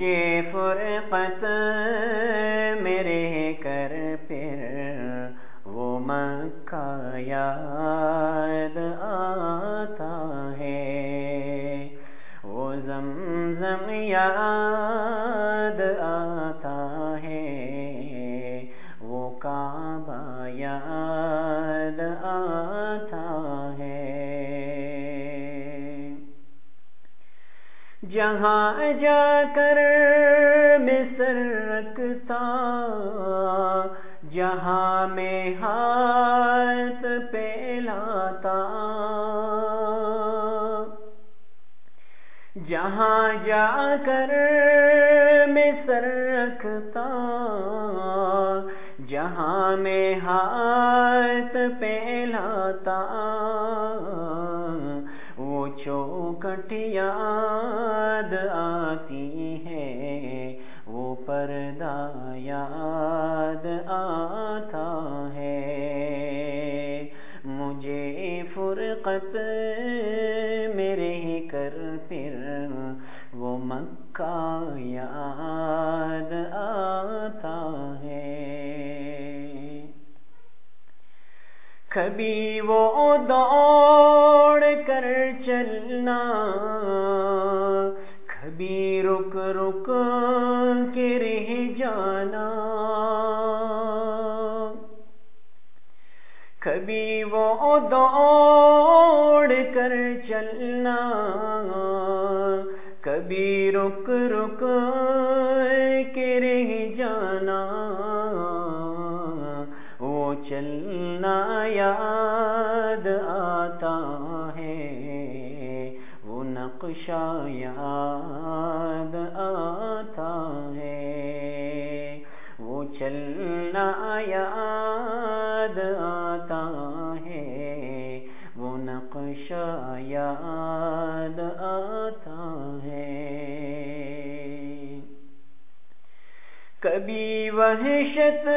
یہ فرقت میرے کر پھر وہ مکہ یاد آتا ہے۔ وہ زمزم یاد جہاں جا کر میں سر رکھتا، جہاں میں ہاتھ پہلاتا وہ چوکٹ یاد آتی ہے، وہ پردہ یاد آتا ہے۔ مجھے فرقت کبھی وہ دوڑ کر چلنا، کبھی رک رک کے رہ جانا۔ کبھی وہ دوڑ کر چلنا، کبھی رک رک ہے۔ وہ نقشہ یاد آتا ہے۔ وہ چلنا یاد آتا ہے۔ وہ نقشہ یاد آتا ہے۔ کبھی وحشت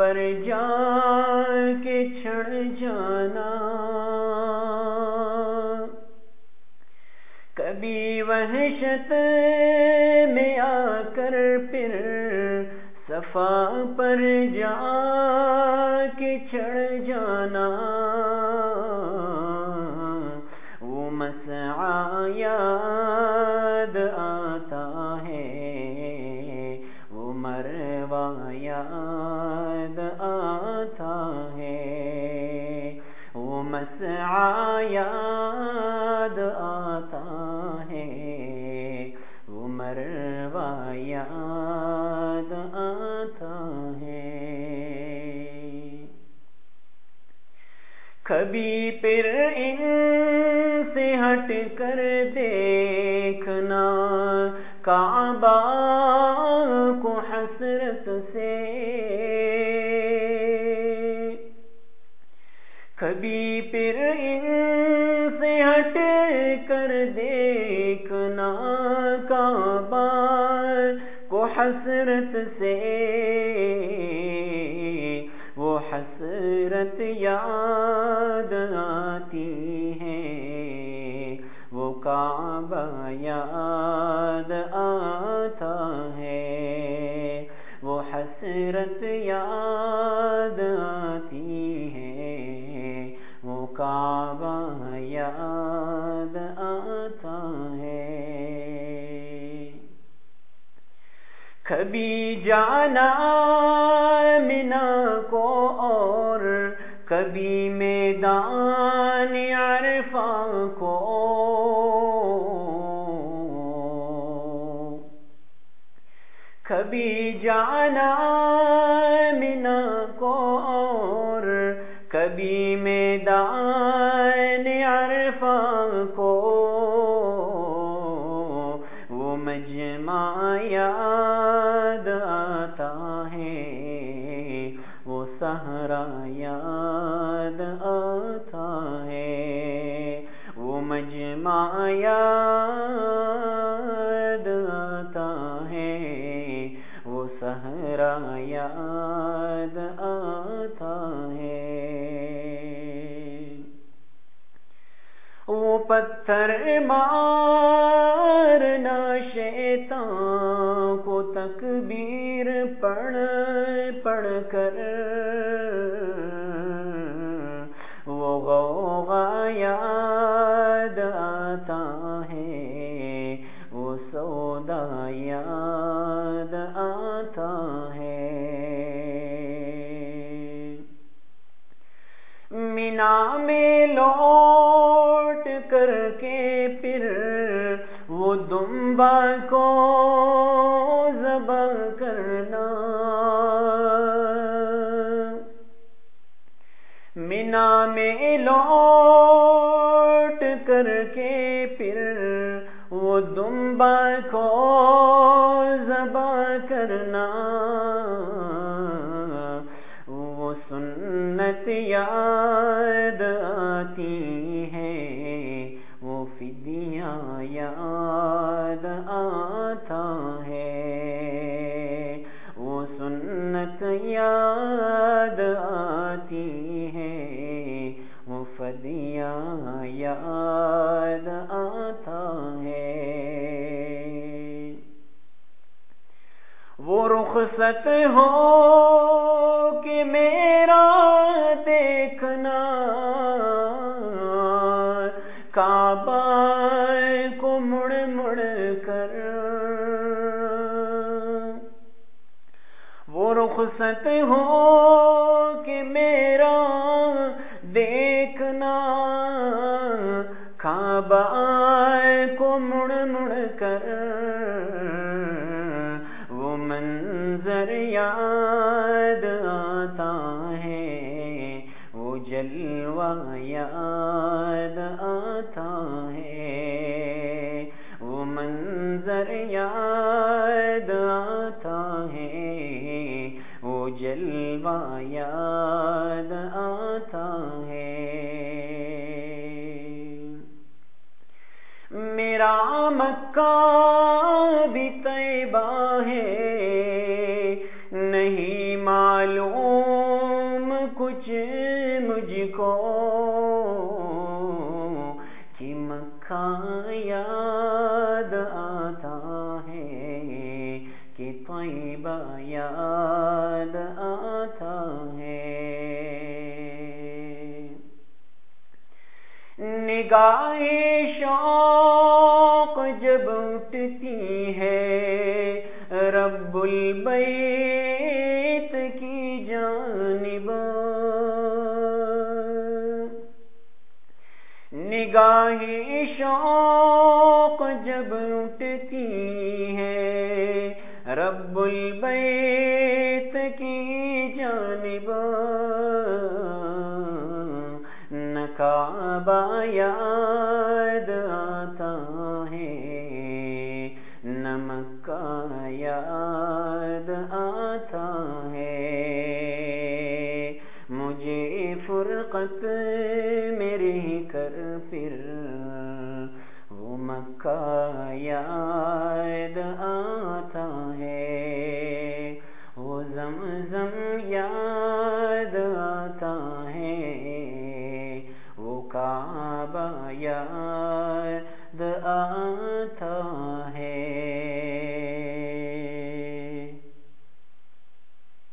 پر جا کے چھڑ جانا۔ کبھی وحشت میں آ کر پھر صفا پر جا کے چڑھ جانا۔ وہ مسعا کبھی پھر ان سے ہٹ کر دیکھنا۔ کعبہ کو حسرت سے۔ کبھی پھر ان سے ہٹ کر دیکھنا۔ کعبہ کو حسرت سے۔ وہ حسرت یاد حسرت یاد آتی ہے، وہ کعبہ یاد آتا ہے۔ کبھی جانا منا کو اور، کبھی میدان عرفہ کو۔ کبھی جانا اور کبھی میدان عرفہ کو وہ مجمع یاد آتا ہے، وہ سہرا یاد آتا ہے۔ وہ مجمع یاد پتھر مارنا شیطان کو تکبیر پڑھ وہ دمبا کو ذبح کرنا۔ مینا میں لوٹ کر کے پھر وہ دمبا کو یاد آتی ہے وہ فدیاں یاد آتا ہے۔ وہ رخصت ہو کہ میں رخصت ہو کہ میرا دیکھنا کعبہ کو مڑ مڑ کر۔ وہ منظر یاد آتا ہے، وہ جلوہ یاد مکہ بھی طیبہ ہے۔ نہیں معلوم کچھ مجھ کو کہ مکہ یاد آتا ہے، کہ طیبہ یاد آتا ہے۔ نگاہ اٹھتی ہے رب البیت کی جانب کعبہ یاد آتا ہے نمکہ یاد آتا ہے۔ مجھے فرقت میری کر پھر، وہ مکہ